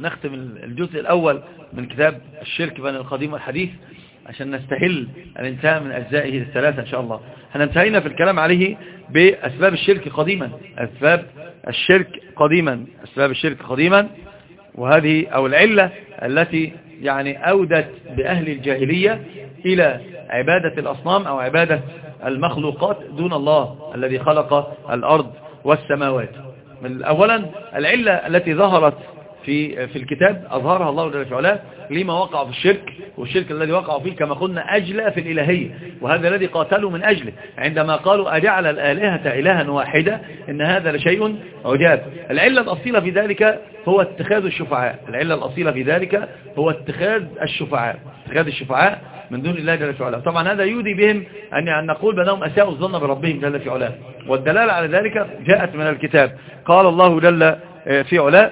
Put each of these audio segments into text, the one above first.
نختم الجزء الأول من كتاب الشرك بين القديم والحديث عشان نستهل الانتهاء من أجزائه الثلاثة إن شاء الله. إحنا انتهينا في الكلام عليه بأسباب الشرك قديما. أسباب الشرك قديما. أسباب الشرك قديما. وهذه أو العلة التي يعني أودت بأهل الجاهلية إلى عبادة الأصنام أو عبادة المخلوقات دون الله الذي خلق الأرض والسماوات. أولا العلة التي ظهرت في في الكتاب أظهرها الله جل في علاه لما وقع في الشرك والشرك الذي وقع فيه كما قلنا أجلى في الإلهية وهذا الذي قاتلوا من أجله عندما قالوا أجعل الآلهة إلها واحدة إن هذا لشيء عجاب العلة الأصيلة في ذلك هو اتخاذ الشفعاء العلة الأصيلة في ذلك هو اتخاذ الشفعاء اتخاذ الشفعاء من دون الله جل في علاه طبعا هذا يودي بهم أن نقول بأنهم أساءوا الظن بربهم جل في والدلالة على ذلك جاءت من الكتاب قال الله جل في علاه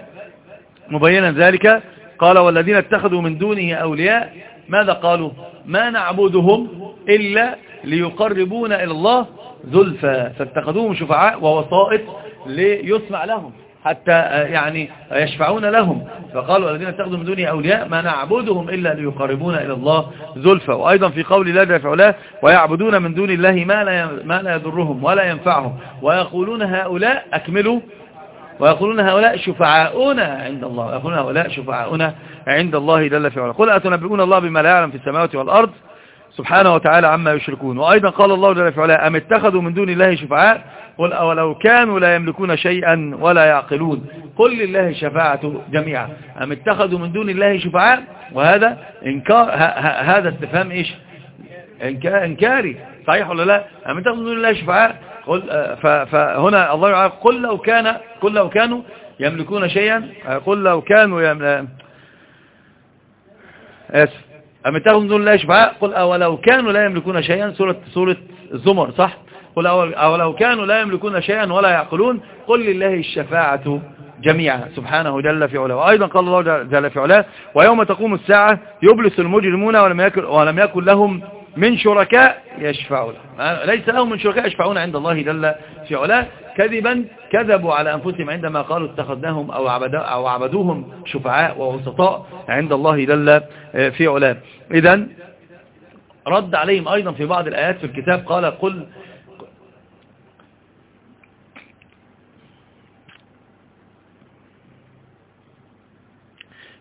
مبينا ذلك. قال والذين اتخذوا من دونه أولياء ماذا قالوا؟ ما نعبدهم إلا ليقربون إلى الله زلفى. فاتخذوهم شفعاء ووسائط ليسمع لهم حتى يعني يشفعون لهم. فقالوا الذين اتخذوا من دونه أولياء ما نعبدهم إلا ليقربون إلى الله زلفى. وأيضا في قول الله جل وعلا ويعبدون من دون الله ما لا ما لا يضرهم ولا ينفعهم. ويقولون هؤلاء أكملوا ويقولون هؤلاء شفعاؤنا عند الله. يقولون هؤلاء شفعاؤنا عند الله جل في قل أتنبئون الله بما لا يعلم في السماوات والأرض؟ سبحانه وتعالى عما يشركون. وأيضا قال الله جل في علاه أم اتخذوا من دون الله شفعاء؟ قل أولو كانوا لا يملكون شيئا ولا يعقلون. قل لله الشفاعة جميعا. أم اتخذوا من دون الله شفعاء؟ وهذا إنكار هذا استفهام إيش؟ إنكاري. صحيح ولا لا؟ أم اتخذوا من دون الله شفعاء؟ قل فهنا الله يعلم قل لو كان قل لو كانوا يملكون شيئا. قل لو كانوا اسف أم اتخذوا دون الله شفعاء؟ قل أولو كانوا لا يملكون شيئا. سورة سورة الزمر صح؟ قل أولو كانوا لا يملكون شيئا ولا يعقلون. قل لله الشفاعة جميعا. سبحانه جل في علاه. وأيضا قال الله جل في علاه ويوم تقوم الساعة يبلس المجرمون ولم يكن, ولم يكن لهم من شركاء يشفعون. ليس لهم من شركاء يشفعون عند الله جل في علاه. كذبا كذبوا على أنفسهم عندما قالوا اتخذناهم أو, أو عبدوهم شفعاء ووسطاء عند الله جل في علاه. إذا رد عليهم أيضا في بعض الآيات في الكتاب. قال قل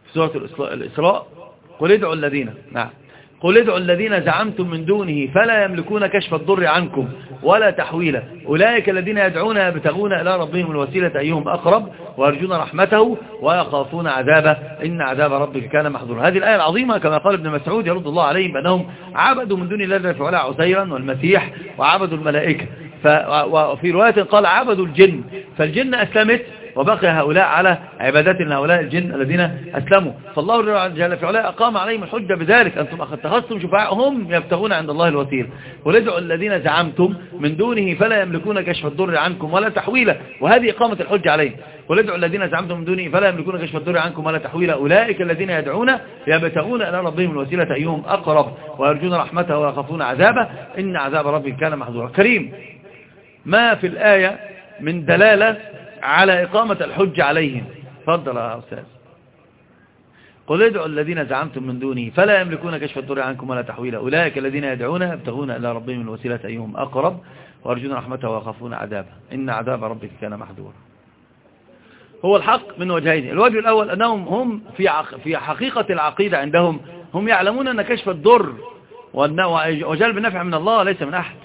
في سورة الإسراء قل ادعوا الذين نعم. قل ادعوا الذين زعمتم من دونه فلا يملكون كشف الضر عنكم ولا تحويلا. أولئك الذين يدعون يبتغون إلى ربهم الوسيلة أيهم أقرب ويرجون رحمته ويخافون عذابه. إن عذاب ربك كان محظورا. هذه الآية العظيمة كما قال ابن مسعود يرد الله عليهم بأنهم عبدوا من دون الله جل وعلا عزيرا والمسيح وعبدوا الملائكة. وفي رواية قال عبدوا الجن. فالجن أسلمت وبقي هؤلاء على عبادات هؤلاء الجن الذين أسلموا. فالله جل في علاه أقام عليهم الحجة بذلك. أنتم اتخذتم شفعاءهم يبتغون عند الله الوسيل ولدعوا الذين زعمتم من دونه فلا يملكون كشف الضر عنكم ولا تحويله وهذه إقامة الحجة عليهم. ولدعوا الذين زعمتم من دونه فلا يملكون كشف الضر عنكم ولا تحويله أولئك الذين يدعون يبتغون إلى ربهم الوسيلة أيهم أقرب ويرجون رحمته ويخافون عذابه. إن عذاب ربك كان محظورا كريم ما في الآية من دلالة على إقامة الحج عليهم. فضل يا أستاذ. قل ادعوا الذين زعمتم من دونه فلا يملكون كشف الضر عنكم ولا تحويلا أولئك الذين يدعون يبتغون إلى ربهم الوسيلة أيهم أقرب ويرجون رحمته ويخافون عذابه. إن عذاب ربك كان محذورا. هو الحق من وجهين. الوجه الأول أنهم هم في في حقيقة العقيدة عندهم. هم يعلمون أن كشف الضر وجلب النفع من الله ليس من أحد.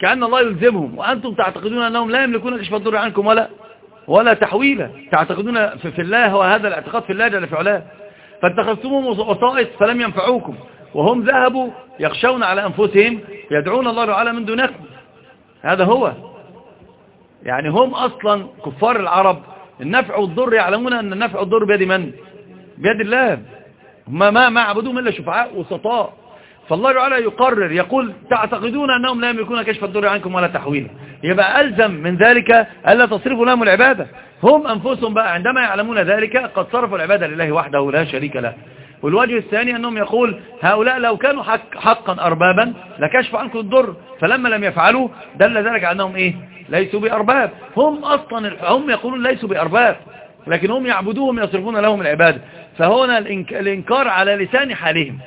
كأن الله يلزمهم وأنتم تعتقدون أنهم لا يملكون كشف الضر عنكم ولا ولا تحويلا. تعتقدون في الله وهذا الاعتقاد في الله جل في علاه. فاتخذتمهم وسائط فلم ينفعوكم. وهم ذهبوا يخشون على أنفسهم يدعون الله تعالى من دونكم. هذا هو. يعني هم أصلا كفار العرب. النفع والضر يعلمون أن النفع والضر بيد من؟ بيد الله. هم ما ما عبدوهم إلا شفعاء وسطاء. فالله تعالى يقرر يقول تعتقدون أنهم لا يملكون كشف الضر عنكم ولا تحويله يبقى ألزم من ذلك ألا تصرفوا لهم العبادة. هم أنفسهم بقى عندما يعلمون ذلك قد صرفوا العبادة لله وحده لا شريك له. والوجه الثاني أنهم يقول هؤلاء لو كانوا حق حقا أربابا لكشفوا عنكم الضر فلما لم يفعلوا دل ذلك أنهم إيه؟ ليسوا بأرباب. هم أصلا هم يقولون ليسوا بأرباب لكن هم يعبدوهم يصرفون لهم العبادة. فهنا الإنكار على لسان حالهم.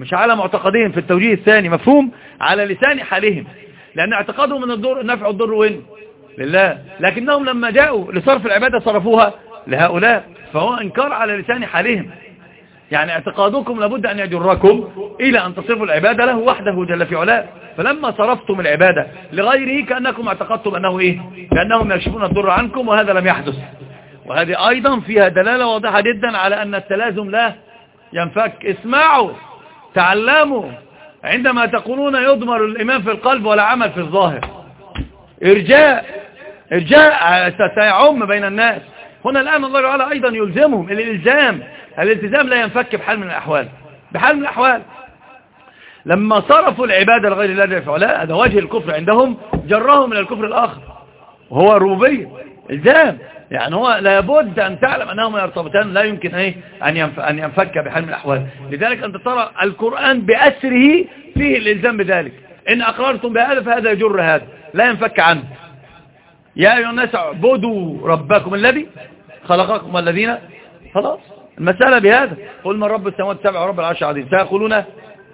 مش على معتقدهم في التوجيه الثاني مفهوم؟ على لسان حالهم. لأن اعتقادهم من الضر النفع والضر وين لله. لكنهم لما جاءوا لصرف العبادة صرفوها لهؤلاء. فهو إنكار على لسان حالهم. يعني اعتقادكم لابد أن يجركم إلى أن تصرفوا العبادة له وحده جل في علاه. فلما صرفتم العبادة لغيره كأنكم اعتقدتم أنه إيه؟ كأنهم يكشفون الضر عنكم وهذا لم يحدث. وهذه أيضا فيها دلالة واضحة جدا على أن التلازم لا ينفك. اسمعوا. تعلموا عندما تقولون يضمر الإيمان في القلب ولا عمل في الظاهر. إرجاء إرجاء سيعم بين الناس. هنا الآن الله تعالى أيضا يلزمهم الإلزام. الالتزام لا ينفك بحال من الأحوال. بحال من الأحوال. لما صرفوا العبادة لغير الله جل وعلا هذا وجه الكفر عندهم جرهم من الكفر الآخر. وهو الربوبية. الزام. يعني هو لابد أن تعلم أنهما يرتبطان لا يمكن أيه؟ أن ينفك بحال من الأحوال. لذلك أنت ترى القرآن بأسره فيه الإلزام بذلك. إن أقررتم بهذا فهذا يجر هذا. لا ينفك عنه. يا أيها الناس اعبدوا ربكم الذي خلقكم والذين خلاص. المسألة بهذا. قل من رب السماوات السبع ورب العرش العظيم. سيقولون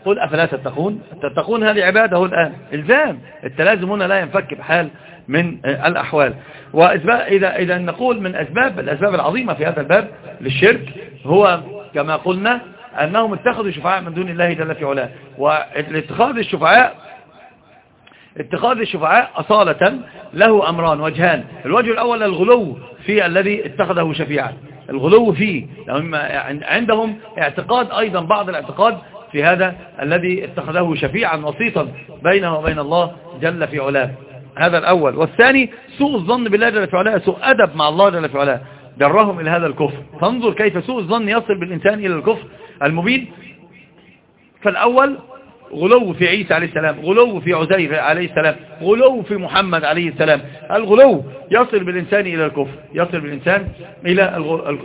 قل أفلا تتقون؟ تتقون هذه عبادة الآن إلزام. التلازم هنا لا ينفك بحال من الأحوال. وإذا إذا نقول من أسباب الأسباب العظيمة في هذا الباب للشرك هو كما قلنا أنهم اتخذوا شفعاء من دون الله جل في علاه. والاتخاذ الشفعاء اتخاذ الشفعاء أصالة له أمران. وجهان. الوجه الأول الغلو في الذي اتخذه شفيعا. الغلو فيه. عندهم اعتقاد أيضا بعض الاعتقاد في هذا الذي اتخذه شفيعا وسيطا بينه وبين الله جل في علاه. هذا الأول. والثاني سوء الظن بالله جل في علاه سوء أدب مع الله جل في علاه. جرهم إلى هذا الكفر. فانظر كيف سوء الظن يصل بالإنسان إلى الكفر المبين. فالأول غلو في عيسى عليه السلام غلو في عزير عليه السلام غلو في محمد عليه السلام. الغلو يصل بالإنسان إلى الكفر يصل بالإنسان إلى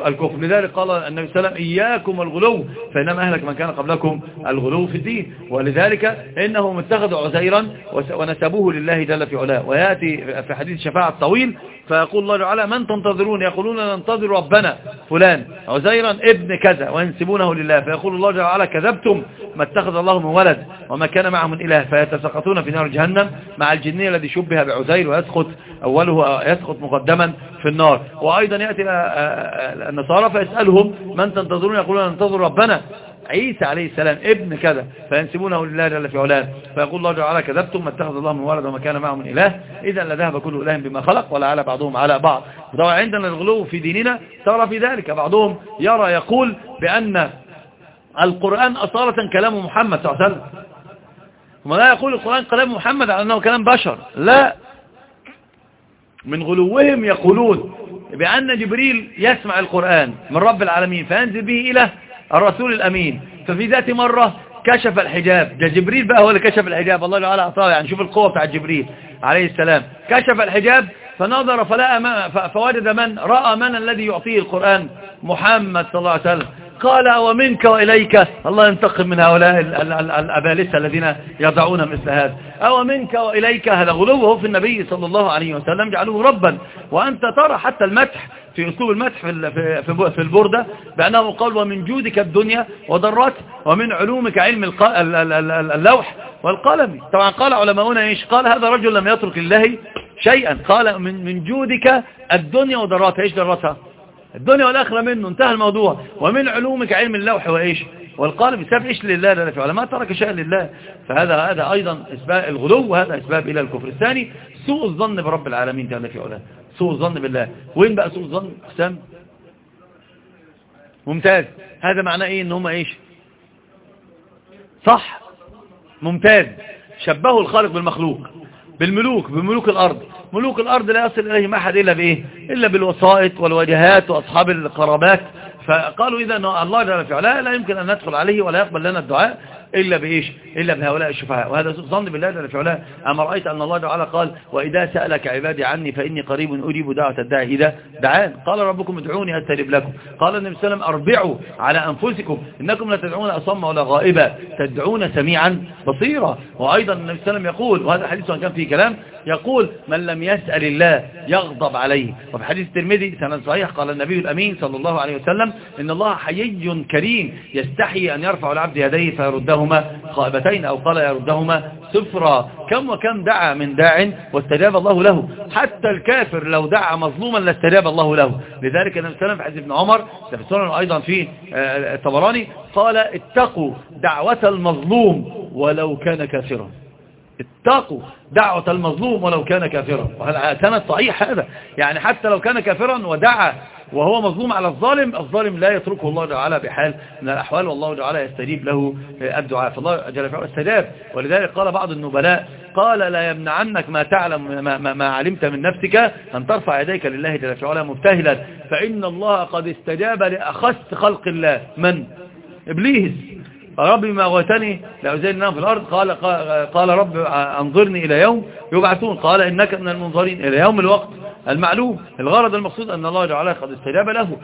الكفر. لذلك قال النبي صلى الله عليه وسلم إياكم الغلو فإنما أهلك من كان قبلكم الغلو في الدين. ولذلك إنهم اتخذوا عزيرا ونسبوه لله جل في علاه. ويأتي في حديث الشفاعة الطويل فيقول الله تعالى من تنتظرون؟ يقولون ننتظر ربنا فلان عزيرا ابن كذا وينسبونه لله. فيقول الله تعالى كذبتم ما اتخذ الله من ولد. وما كان معه من إله فيتسقطون في نار جهنم مع الجنية الذي شبه بعزير ويسقط أوله يسقط مقدما في النار. وأيضا يأتي النصارى فيسألهم من تنتظرون؟ يقولون ننتظر ربنا. عيسى عليه السلام ابن كذا فينسبونه لله جل في علاه. فيقول الله تعالى كذبتم ما اتخذ الله من ولد وما كان معه من إله. إذا لذهب كل إله بما خلق ولا على بعضهم على بعض. وطبعا عندنا الغلو في ديننا ترى في ذلك بعضهم يرى يقول بأن القرآن أصالة كلام محمد صلى الله عليه وسلم. وما لا يقول القرآن كلام محمد على أنه كلام بشر. لا. من غلوهم يقولون بأن جبريل يسمع القرآن من رب العالمين فينزل به إلى الرسول الأمين. ففي ذات مرة كشف الحجاب. ده جبريل بقى هو اللي كشف الحجاب. الله تعالى أعطاه. يعني شوف القوة بتاع جبريل عليه السلام. كشف الحجاب فنظر فلقى فوجد من؟ رأى من الذي يعطيه القرآن؟ محمد صلى الله عليه وسلم. قال ومنك وإليك. الله ينتقم من هؤلاء الأبالسة الذين يضعون مثل هذا. أو منك وإليك. هذا غلوه في النبي صلى الله عليه وسلم. جعلوه ربا. وأنت ترى حتى المدح في أسلوب المدح في البردة بأنه قال ومن جودك الدنيا وضرت ومن علومك علم اللوح والقلم. طبعا قال علماؤنا إيش؟ قال هذا رجل لم يترك لله شيئا. قال من من جودك الدنيا وضراتها. إيش ضرتها الدنيا والآخرة منه انتهى الموضوع. ومن علومك علم اللوح وإيش؟ والقلم بسبب إيش؟ لله لا في علماء ترك شيئا لله. فهذا هذا أيضا إسباب الغلو وهذا إسباب إلى الكفر. الثاني سوء الظن برب العالمين جل في علاه سوء الظن بالله. وين بقى سوء الظن؟ حسام ممتاز. هذا معناه إيه؟ إن هم إيش؟ صح. ممتاز. شبهوا الخالق بالمخلوق. بالملوك بملوك الأرض. ملوك الأرض لا يصل إليهم أحد إلا بإيه؟ إلا بالوسائط والوجهات وأصحاب القرابات. فقالوا إذا الله جل في علاه لا يمكن أن ندخل عليه ولا يقبل لنا الدعاء. إلا بإيش؟ إلا بهؤلاء الشفعاء وهذا ظن بالله جل في أما رأيت أن الله تعالى قال وإذا سألك عبادي عني فإني قريب أجيب دعوة الداعي. إذا دعان. قال ربكم ادعوني أستجب لكم. قال النبي صلى الله عليه وسلم أربعوا على أنفسكم. إنكم لا تدعون أصم ولا غائبا. تدعون سميعا بصيرا. وأيضا النبي صلى الله عليه وسلم يقول وهذا حديث كان فيه كلام يقول من لم يسأل الله يغضب عليه. وفي حديث الترمذي سنة صحيح قال النبي الأمين صلى الله عليه وسلم إن الله حيي كريم يستحي أن يرفع العبد يديه فيردهما خائبتين أو قال يردهما سفرا. كم وكم دعا من داع واستجاب الله له. حتى الكافر لو دعا مظلوما لاستجاب الله له. لذلك النبي صلى الله عليه وسلم ابن عمر السنن أيضا في آه، الطبراني قال اتقوا دعوة المظلوم ولو كان كافرا. اتقوا دعوة المظلوم ولو كان كافرا. كانت صحيح هذا؟ يعني حتى لو كان كافرا ودعا وهو مظلوم على الظالم الظالم لا يتركه الله تعالى بحال من الأحوال والله تعالى يستجيب له الدعاء. فالله جل وعلا استجاب. ولذلك قال بعض النبلاء قال لا يمنعنك ما تعلم ما, ما, ما علمت من نفسك أن ترفع يديك لله جل وعلا مبتهلا. فإن الله قد استجاب لأخص خلق الله. من؟ إبليس. رب ما أغوتني لأزيل في الأرض. قال, قال رب أنظرني إلى يوم يبعثون. قال إنك من المنظرين إلى يوم الوقت. المعلوم. الغرض المقصود أن الله جل وعلا قد استجاب له.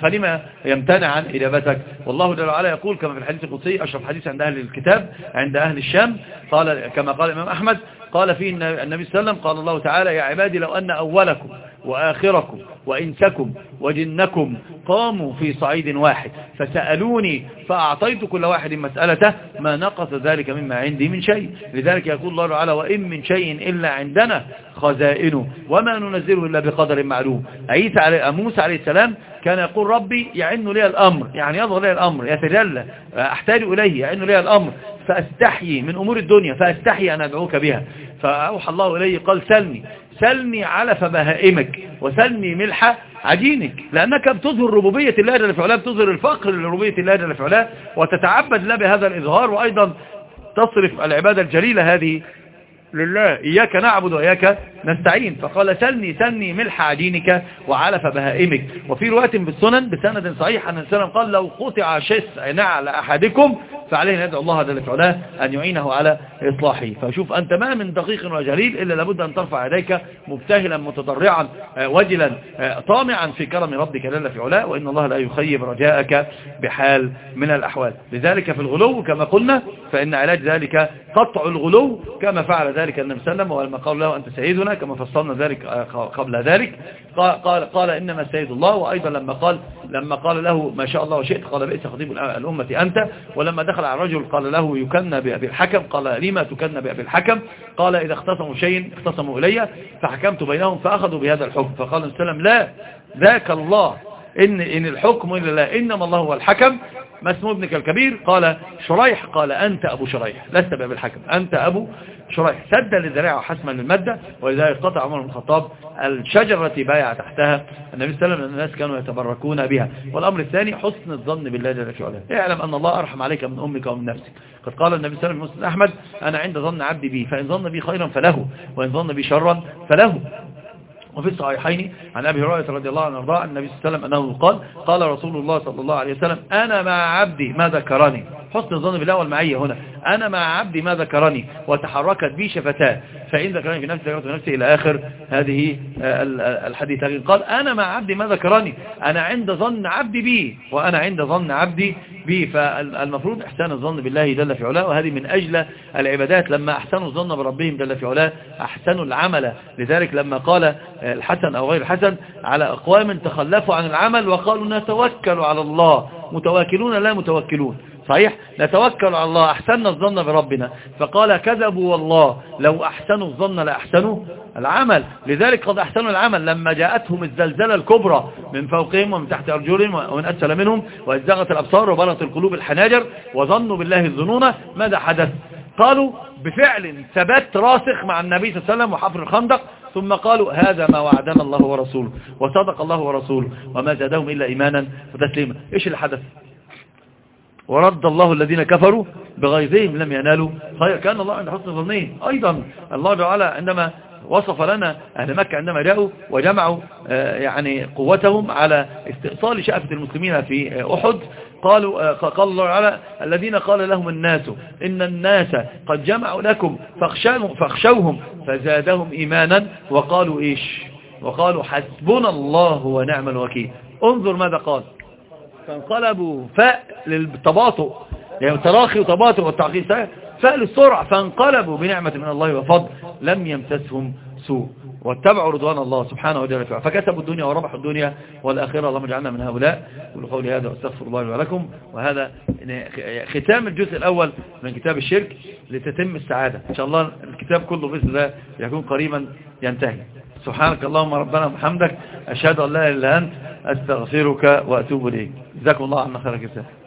فلما يمتنع عن إجابتك؟ والله جل وعلا يقول كما في الحديث القدسي أشرف حديث عند أهل الكتاب عند أهل الشام قال كما قال الإمام أحمد قال فيه النبي صلى الله عليه وسلم قال الله تعالى يا عبادي لو أن أولكم وآخركم وإنسكم وجنكم قاموا في صعيد واحد فسألوني فأعطيت كل واحد مسألته ما نقص ذلك مما عندي من شيء لذلك يقول الله تعالى وإن من شيء إلا عندنا خزائنه وما ننزله إلا بقدر معلوم عيسى عليه موسى عليه السلام كان يقول ربي يعن لي الأمر يعني يظهر لي الأمر يتجلى أحتاج إليه يعن لي الأمر فأستحيي من أمور الدنيا فأستحيي أن أدعوك بها. فأوحى الله إليه قال سلني سلني علف بهائمك وسلني ملح عجينك لأنك بتظهر ربوبية الله جل في علاه بتظهر الفقر لربوبية الله جل في علاه وتتعبد له بهذا الإظهار وأيضا تصرف العبادة الجليلة هذه لله. إياك نعبد وإياك نستعين. فقال سلني سلني ملح عجينك وعلف بهائمك وفي رواية بالسنن بسند صحيح أن السلام قال لو قطع شس نعل أحدكم فعليه ندعو الله جل وعلا أن يعينه على إصلاحه. فشوف أنت ما من دقيق وجليل إلا لابد أن ترفع يديك مبتهلا متضرعا آه، وجلا آه، طامعا في كرم ربك جل في علاه وإن الله لا يخيب رجاءك بحال من الأحوال. لذلك في الغلو كما قلنا فإن علاج ذلك قطع الغلو كما فعل ذلك النبي صلى الله عليه وسلم ولما قال له أنت سيدنا كما فصلنا ذلك آه، قبل ذلك. قال, قال إنما سيد الله وأيضا لما قال لما قال له ما شاء الله وشئت قال بئس خطيب الأمة أنت. ولما دخل على الرجل قال له يكن بأبي الحكم قال لما تكن بأبي الحكم؟ قال إذا اختصموا شيء اختصموا إلي فحكمت بينهم فأخذوا بهذا الحكم. فقال وسلم لا ذاك الله. إن, إن الحكم إلا لا إنما الله هو الحكم. ما اسمه ابنك الكبير؟ قال شريح. قال أنت أبو شريح. لست بأبي الحكم أنت أبو شريح. سد للذراع حسما للمادة. ولذلك قطع عمر بن الخطاب الشجرة التي بايع تحتها. النبي صلى الله عليه وسلم الناس كانوا يتبركون بها. والأمر الثاني حسن الظن بالله جل في علاه اعلم أن الله أرحم عليك من أمك ومن نفسك. قد قال النبي صلى الله عليه وسلم أحمد أنا عند ظن عبدي بي. فإن ظن بي خيرا فله. وإن ظن بي شرا فله. وفي الصحيحين عن أبي هريرة رضي الله عنه وارضاه النبي صلى الله عليه وسلم أنه قال قال رسول الله صلى الله عليه وسلم أنا مع عبدي ما ذكرني؟ حسن الظن بالله والمعية هنا. أنا مع عبدي ما ذكرني وتحركت بي شفتاه. فإن ذكرني في نفسي ذكرت في نفسي إلى آخر هذه الحديث قال أنا مع عبدي ما ذكرني. أنا عند ظن عبدي بي وأنا عند ظن عبدي بي. فالمفروض إحسان الظن بالله جل في علاه. وهذه من أجل العبادات. لما أحسنوا الظن بربهم جل في علاه أحسنوا العمل. لذلك لما قال الحسن أو غير الحسن على أقوام تخلفوا عن العمل وقالوا نتوكل على الله. متواكلون لا متوكلون. صحيح؟ نتوكل على الله. أحسننا الظن بربنا. فقال كذبوا والله. لو أحسنوا الظن لأحسنوا العمل. لذلك قد أحسنوا العمل. لما جاءتهم الزلزلة الكبرى من فوقهم ومن تحت أرجلهم ومن أسفل منهم وإزغت الأبصار وبلغت القلوب الحناجر وظنوا بالله الظنون ماذا حدث؟ قالوا بفعل ثبات راسخ مع النبي صلى الله عليه وسلم وحفر الخندق. ثم قالوا هذا ما وعدنا الله ورسوله. وصدق الله ورسوله. وما زادهم إلا إيمانا وتسليما إيش اللي حدث؟ ورد الله الذين كفروا بغيظهم لم ينالوا. خير كأن الله عند حسن ظنين أيضا الله تعالى عندما وصف لنا أهل مكة عندما جاءوا وجمعوا يعني قوتهم على استئصال شأفة المسلمين في أحد قالوا قال الله تعالى الذين قال لهم الناس إن الناس قد جمعوا لكم فاخشوهم فزادهم إيمانا. وقالوا إيش؟ وقالوا حسبنا الله ونعم الوكيل. انظر ماذا قال. فانقلبوا فاء للتباطؤ يعني تراخي وتباطؤ والتعقيد فاء للسرعة فانقلبوا بنعمة من الله وفضل لم يمسسهم سوء واتبعوا رضوان الله سبحانه وتعالى. فكسبوا الدنيا وربحوا الدنيا والآخرة. اللهم اجعلنا من هؤلاء. كل قولي هذا واستغفر الله ولكم. وهذا ختام الجزء الأول من كتاب الشرك لتتم السعادة. إن شاء الله الكتاب كله بإذن الله يكون قريبا ينتهي. سبحانك اللهم ربنا وبحمدك أشهد أن لا إله إلا أنت. أستغفرك وأتوب إليك. جزاكم الله عنا خير جزاك